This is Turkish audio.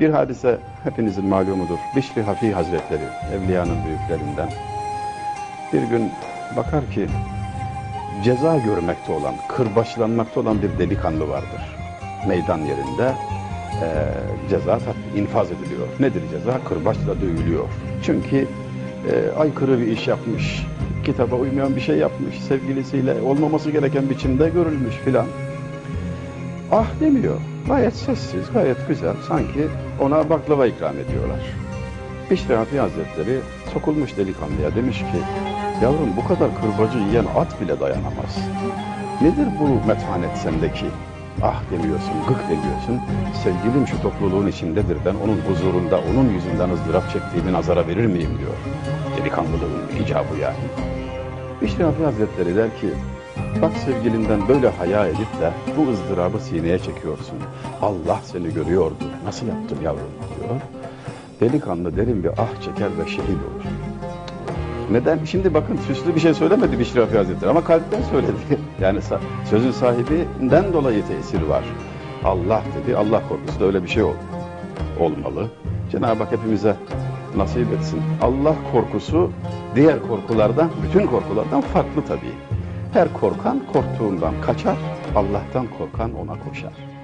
Bir hadise hepinizin malumudur. Bişri Hafi Hazretleri, Evliya'nın büyüklerinden. Bir gün bakar ki ceza görmekte olan, kırbaçlanmakta olan bir delikanlı vardır. Meydan yerinde eee, ceza infaz ediliyor. Nedir ceza? Kırbaçla dövülüyor. Çünkü eee, aykırı bir iş yapmış, kitaba uymayan bir şey yapmış, sevgilisiyle olmaması gereken biçimde görülmüş filan. Ah demiyor. Gayet sessiz, gayet güzel. Sanki ona baklava ikram ediyorlar. Bişri Hafi Hazretleri sokulmuş delikanlıya demiş ki Yavrum bu kadar kırbacı yiyen at bile dayanamaz. Nedir bu metanet sendeki? Ah demiyorsun, gık demiyorsun. Sevgilim şu topluluğun içindedir. Ben onun huzurunda, onun yüzünden ızdırap çektiğimi nazara verir miyim diyor. Delikanlılığın icabı yani. Bişri Hafi Hazretleri der ki, bak sevgilinden böyle haya edip de bu ızdırabı sineye çekiyorsun. Allah seni görüyordu. Nasıl yaptın yavrum diyor. Delikanlı derin bir ah çeker ve şehit olur. Neden? Şimdi bakın süslü bir şey söylemedi Bişri Hafi Hazretleri ama kalpten söyledi. Yani sözün sahibinden dolayı tesir var. Allah dedi, Allah korkusu da öyle bir şey ol olmalı. Cenab-ı Hak hepimize nasip etsin. Allah korkusu diğer korkulardan, bütün korkulardan farklı tabii. Her korkan korktuğundan kaçar, Allah'tan korkan ona koşar.